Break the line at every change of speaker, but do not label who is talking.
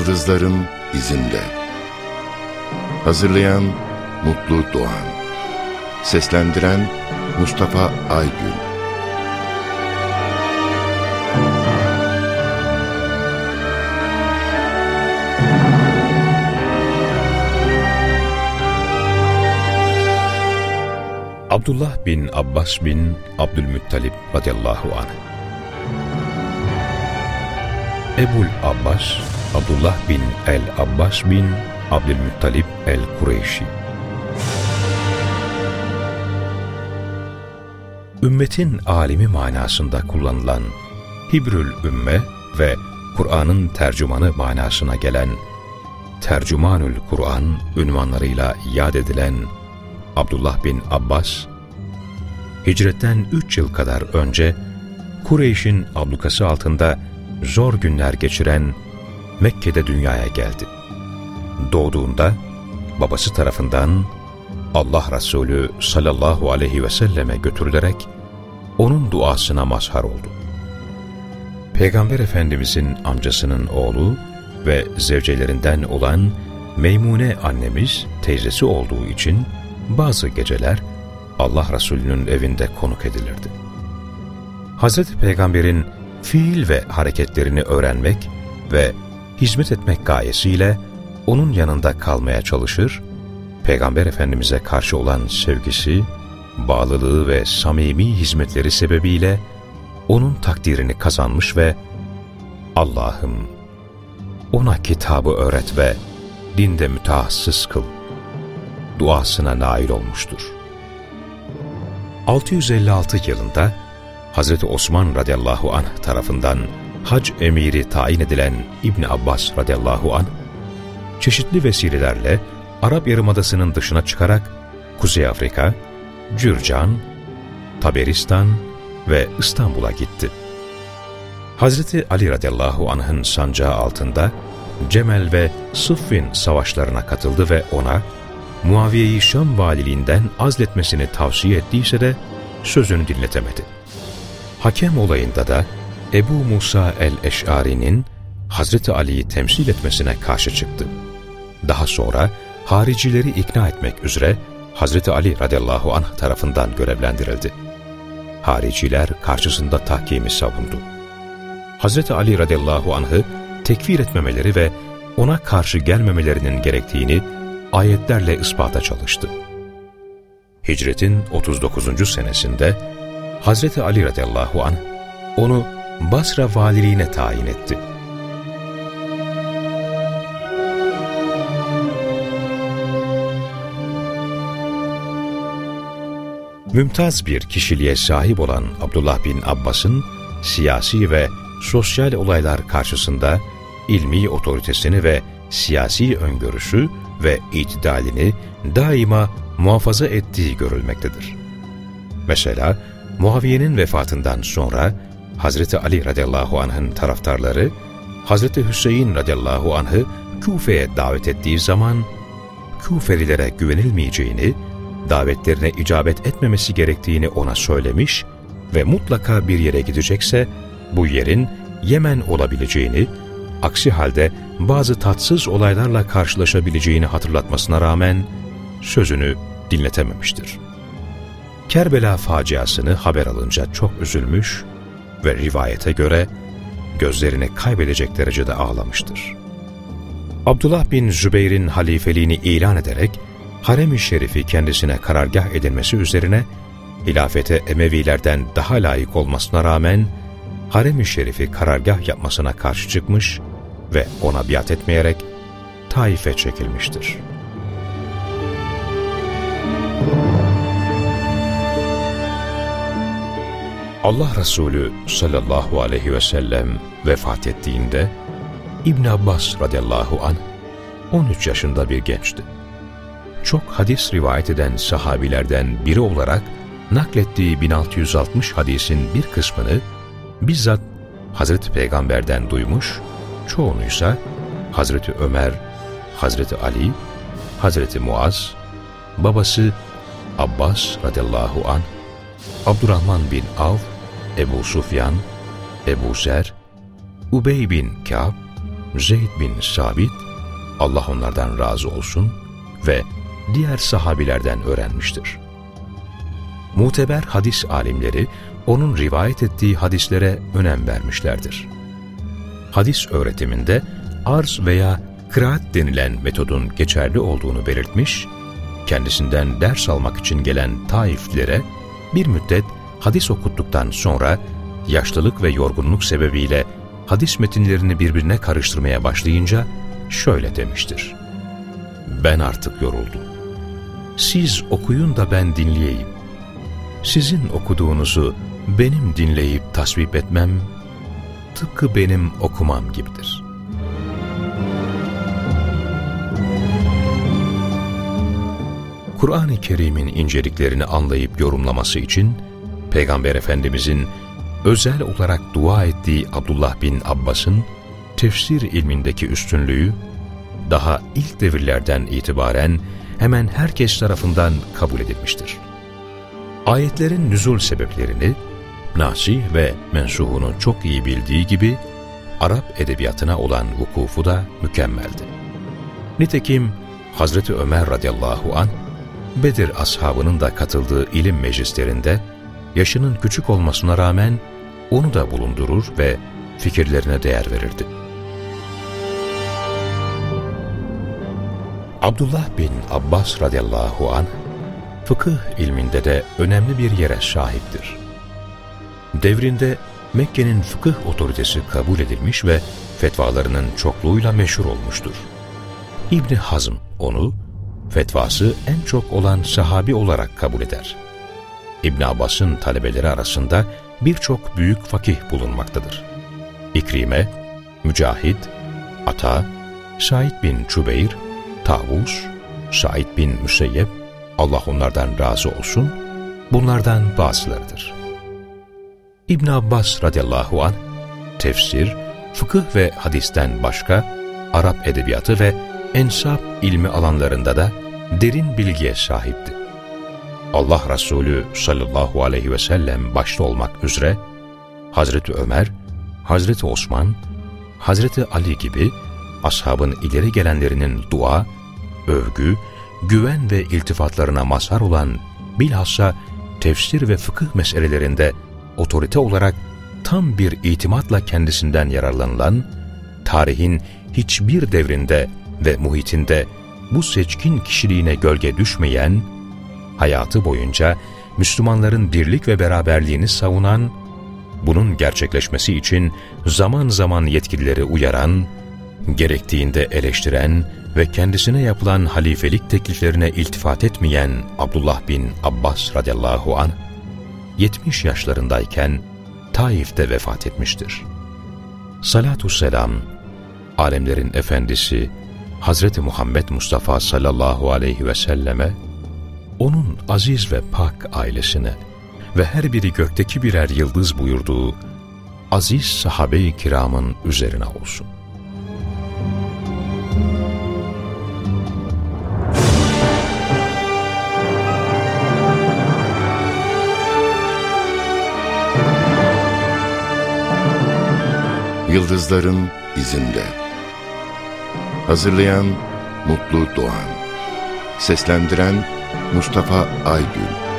Yıldızların izinde. Hazırlayan Mutlu Doğan. Seslendiren Mustafa Aygün.
Abdullah bin Abbas bin Abdülmuttalip radıyallahu anh Ebul Abbas, Abdullah bin el-Abbas bin Abdülmuttalip el-Kureyşi. Ümmetin alimi manasında kullanılan Hibrül Ümme ve Kur'an'ın tercümanı manasına gelen Tercümanül Kur'an ünvanlarıyla yad edilen Abdullah bin Abbas, hicretten üç yıl kadar önce Kureyş'in ablukası altında zor günler geçiren Mekke'de dünyaya geldi. Doğduğunda babası tarafından Allah Resulü sallallahu aleyhi ve selleme götürülerek onun duasına mazhar oldu. Peygamber Efendimizin amcasının oğlu ve zevcelerinden olan Meymune annemiz teyzesi olduğu için bazı geceler Allah Resulü'nün evinde konuk edilirdi. Hazreti Peygamber'in fiil ve hareketlerini öğrenmek ve hizmet etmek gayesiyle onun yanında kalmaya çalışır, Peygamber Efendimiz'e karşı olan sevgisi, bağlılığı ve samimi hizmetleri sebebiyle onun takdirini kazanmış ve Allah'ım ona kitabı öğret ve dinde mütehassıs kıl duasına nail olmuştur. 656 yılında Hz. Osman radıyallahu anh tarafından hac emiri tayin edilen İbni Abbas radıyallahu anh, çeşitli vesilelerle Arap Yarımadası'nın dışına çıkarak Kuzey Afrika, Cürcan, Taberistan ve İstanbul'a gitti. Hazreti Ali radıyallahu anh'ın sancağı altında Cemel ve Sıffin savaşlarına katıldı ve ona Muaviye'yi Şam valiliğinden azletmesini tavsiye ettiyse de sözünü dinletemedi. Hakem olayında da Ebu Musa el-Eş'ari'nin Hazreti Ali'yi temsil etmesine karşı çıktı. Daha sonra haricileri ikna etmek üzere Hazreti Ali radıyallahu anh tarafından görevlendirildi. Hariciler karşısında tahkimi savundu. Hazreti Ali radıyallahu anh'ı tekfir etmemeleri ve ona karşı gelmemelerinin gerektiğini ayetlerle ispata çalıştı. Hicretin 39. senesinde Hazreti Ali radıyallahu anh onu Basra valiliğine tayin etti. Mümtaz bir kişiliğe sahip olan Abdullah bin Abbas'ın siyasi ve sosyal olaylar karşısında ilmi otoritesini ve siyasi öngörüsü ve itidalini daima muhafaza ettiği görülmektedir. Mesela Muaviye'nin vefatından sonra Hazreti Ali radıyallahu anh'ın taraftarları Hazreti Hüseyin radıyallahu anh'ı Kufe'ye davet ettiği zaman Kufelilere güvenilmeyeceğini, davetlerine icabet etmemesi gerektiğini ona söylemiş ve mutlaka bir yere gidecekse bu yerin Yemen olabileceğini, aksi halde bazı tatsız olaylarla karşılaşabileceğini hatırlatmasına rağmen sözünü dinletememiştir. Kerbela faciasını haber alınca çok üzülmüş ve rivayete göre gözlerini kaybedecek derecede ağlamıştır. Abdullah bin Zübeyir'in halifeliğini ilan ederek harem-i şerifi kendisine karargah edilmesi üzerine hilafete Emevilerden daha layık olmasına rağmen harem-i şerifi karargah yapmasına karşı çıkmış ve ona biat etmeyerek Taif'e çekilmiştir. Allah Resulü sallallahu aleyhi ve sellem vefat ettiğinde İbn Abbas radıyallahu anh 13 yaşında bir gençti. Çok hadis rivayet eden sahabilerden biri olarak naklettiği 1660 hadisin bir kısmını bizzat Hazreti Peygamber'den duymuş, çoğunuysa Hazreti Ömer, Hazreti Ali, Hazreti Muaz, babası Abbas radıyallahu anh, Abdurrahman bin Av, Ebu Sufyan, Ebu Zer, Ubey bin Ka'b, Zeyd bin Sabit, Allah onlardan razı olsun ve diğer sahabilerden öğrenmiştir. Muteber hadis alimleri onun rivayet ettiği hadislere önem vermişlerdir. Hadis öğretiminde arz veya kıraat denilen metodun geçerli olduğunu belirtmiş, kendisinden ders almak için gelen Taiflilere bir müddet hadis okuttuktan sonra yaşlılık ve yorgunluk sebebiyle hadis metinlerini birbirine karıştırmaya başlayınca şöyle demiştir. Ben artık yoruldum. Siz okuyun da ben dinleyeyim. Sizin okuduğunuzu benim dinleyip tasvip etmem, tıpkı benim okumam gibidir. Kur'an-ı Kerim'in inceliklerini anlayıp yorumlaması için, Peygamber Efendimizin özel olarak dua ettiği Abdullah bin Abbas'ın tefsir ilmindeki üstünlüğü, daha ilk devirlerden itibaren hemen herkes tarafından kabul edilmiştir. Ayetlerin nüzul sebeplerini, Nasi ve mensuhunu çok iyi bildiği gibi, Arap edebiyatına olan vukufu da mükemmeldi. Nitekim Hazreti Ömer radıyallahu an Bedir ashabının da katıldığı ilim meclislerinde yaşının küçük olmasına rağmen onu da bulundurur ve fikirlerine değer verirdi. Abdullah bin Abbas radıyallahu an fıkıh ilminde de önemli bir yere sahiptir. Devrinde Mekke'nin fıkıh otoritesi kabul edilmiş ve fetvalarının çokluğuyla meşhur olmuştur. İbni Hazm onu, fetvası en çok olan sahabi olarak kabul eder. İbn Abbas'ın talebeleri arasında birçok büyük fakih bulunmaktadır. İkrime, Mücahid, Ata, Said bin Çubeyr, Tavus, Said bin Müseyyep, Allah onlardan razı olsun, bunlardan bazılarıdır. İbn Abbas radıyallahu an tefsir, fıkıh ve hadisten başka Arap edebiyatı ve ensap ilmi alanlarında da derin bilgiye sahipti. Allah Resulü sallallahu aleyhi ve sellem başta olmak üzere Hazreti Ömer, Hazreti Osman, Hazreti Ali gibi ashabın ileri gelenlerinin dua, övgü, güven ve iltifatlarına mazhar olan bilhassa tefsir ve fıkıh meselelerinde otorite olarak tam bir itimatla kendisinden yararlanılan, tarihin hiçbir devrinde ve muhitinde bu seçkin kişiliğine gölge düşmeyen, hayatı boyunca Müslümanların birlik ve beraberliğini savunan, bunun gerçekleşmesi için zaman zaman yetkilileri uyaran, gerektiğinde eleştiren ve kendisine yapılan halifelik tekliflerine iltifat etmeyen Abdullah bin Abbas radıyallahu anh, 70 yaşlarındayken Taif'te vefat etmiştir. Salatü selam, alemlerin efendisi Hazreti Muhammed Mustafa sallallahu aleyhi ve selleme, onun aziz ve pak ailesine ve her biri gökteki birer yıldız buyurduğu aziz sahabe-i kiramın üzerine olsun.
Yıldızların izinde Hazırlayan Mutlu Doğan Seslendiren Mustafa Aygül